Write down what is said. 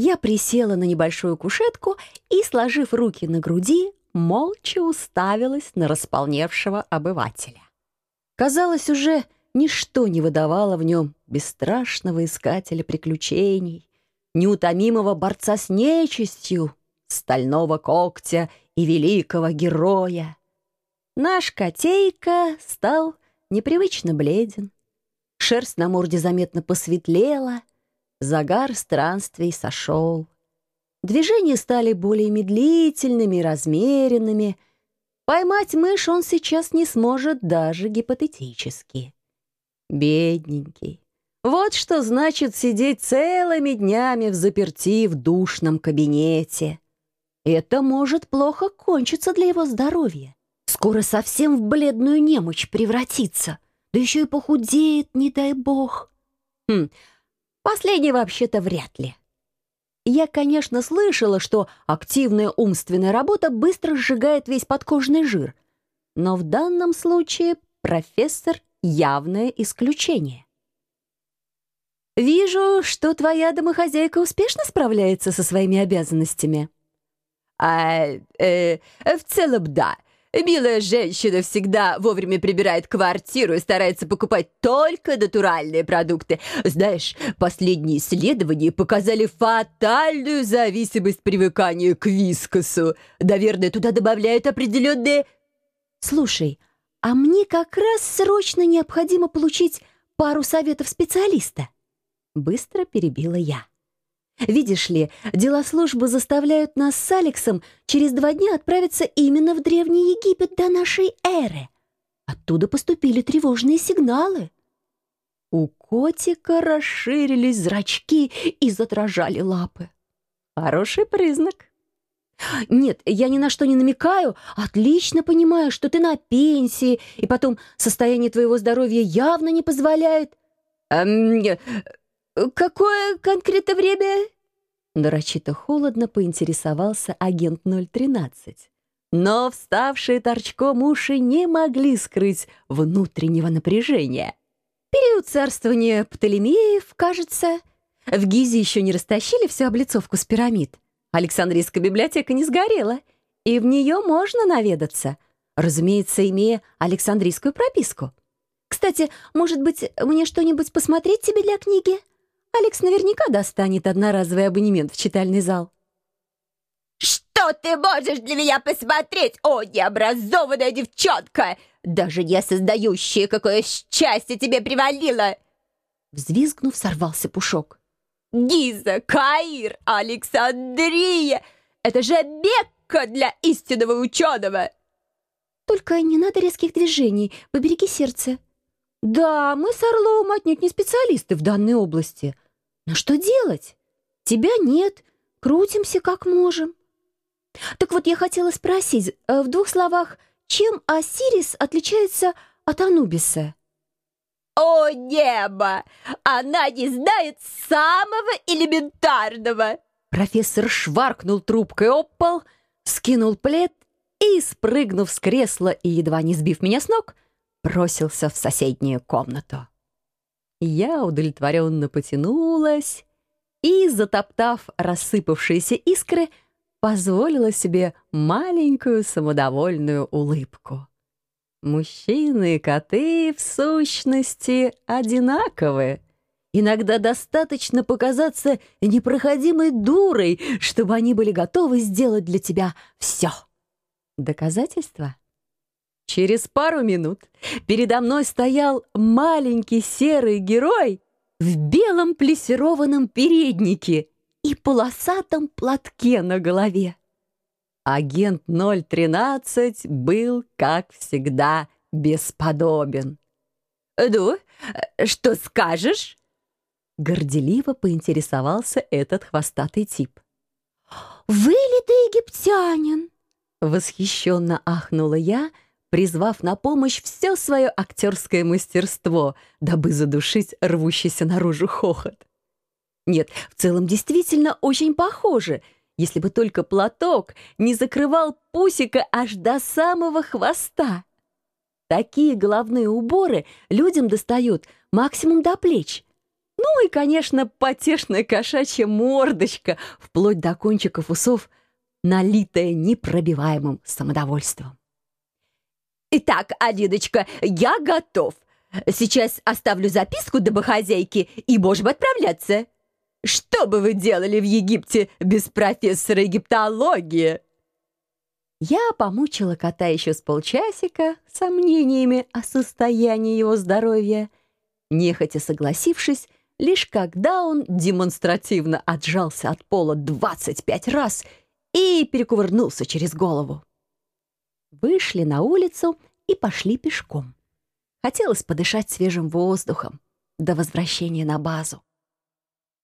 Я присела на небольшую кушетку и, сложив руки на груди, молча уставилась на располневшего обывателя. Казалось, уже ничто не выдавало в нем бесстрашного искателя приключений, неутомимого борца с нечистью, стального когтя и великого героя. Наш котейка стал непривычно бледен. Шерсть на морде заметно посветлела, загар странствий сошел. Движения стали более медлительными и размеренными. Поймать мышь он сейчас не сможет даже гипотетически. Бедненький. Вот что значит сидеть целыми днями в заперти в душном кабинете. Это может плохо кончиться для его здоровья. Скоро совсем в бледную немощь превратится. Да еще и похудеет, не дай бог. Хм, последний вообще-то вряд ли. Я, конечно, слышала, что активная умственная работа быстро сжигает весь подкожный жир. Но в данном случае профессор — явное исключение. «Вижу, что твоя домохозяйка успешно справляется со своими обязанностями». «А, э, в целом, да. Милая женщина всегда вовремя прибирает квартиру и старается покупать только натуральные продукты. Знаешь, последние исследования показали фатальную зависимость привыкания к вискосу. Наверное, туда добавляют определенные... Слушай, а мне как раз срочно необходимо получить пару советов специалиста. Быстро перебила я. Видишь ли, дела службы заставляют нас с Алексом через два дня отправиться именно в Древний Египет до нашей эры. Оттуда поступили тревожные сигналы. У котика расширились зрачки и задрожали лапы. Хороший признак. Нет, я ни на что не намекаю. Отлично понимаю, что ты на пенсии, и потом состояние твоего здоровья явно не позволяет. Эм, «Какое конкретно время?» Нарочито холодно поинтересовался агент 013. Но вставшие торчком уши не могли скрыть внутреннего напряжения. Период царствования Птолемеев, кажется. В Гизе еще не растащили всю облицовку с пирамид. Александрийская библиотека не сгорела, и в нее можно наведаться, разумеется, имея Александрийскую прописку. Кстати, может быть, мне что-нибудь посмотреть тебе для книги? Алекс наверняка достанет одноразовый абонемент в читальный зал. «Что ты можешь для меня посмотреть, о, необразованная девчонка, даже не создающая, какое счастье тебе привалило!» Взвизгнув, сорвался Пушок. «Гиза, Каир, Александрия! Это же Мекка для истинного ученого!» «Только не надо резких движений, побереги сердце», да, мы с Орловым отнюдь не специалисты в данной области. Но что делать? Тебя нет, крутимся как можем. Так вот, я хотела спросить, э, в двух словах, чем Осирис отличается от Анубиса? О, небо! Она не знает самого элементарного! Профессор шваркнул трубкой об пол, скинул плед и, спрыгнув с кресла и едва не сбив меня с ног, бросился в соседнюю комнату. Я удовлетворенно потянулась и, затоптав рассыпавшиеся искры, позволила себе маленькую самодовольную улыбку. Мужчины и коты, в сущности, одинаковые. Иногда достаточно показаться непроходимой дурой, чтобы они были готовы сделать для тебя все. Доказательства? Через пару минут передо мной стоял маленький серый герой в белом плессированном переднике и полосатом платке на голове. Агент 013 был, как всегда, бесподобен. «Ну, что скажешь?» Горделиво поинтересовался этот хвостатый тип. «Вы ли ты египтянин?» Восхищенно ахнула я, — призвав на помощь все свое актерское мастерство, дабы задушить рвущийся наружу хохот. Нет, в целом действительно очень похоже, если бы только платок не закрывал пусика аж до самого хвоста. Такие головные уборы людям достают максимум до плеч. Ну и, конечно, потешная кошачья мордочка, вплоть до кончиков усов, налитая непробиваемым самодовольством. «Итак, Алидочка, я готов. Сейчас оставлю записку домохозяйки и можем отправляться. Что бы вы делали в Египте без профессора египтологии?» Я помучила кота еще с полчасика сомнениями о состоянии его здоровья, нехотя согласившись, лишь когда он демонстративно отжался от пола 25 раз и перекувырнулся через голову. Вышли на улицу и пошли пешком. Хотелось подышать свежим воздухом до возвращения на базу.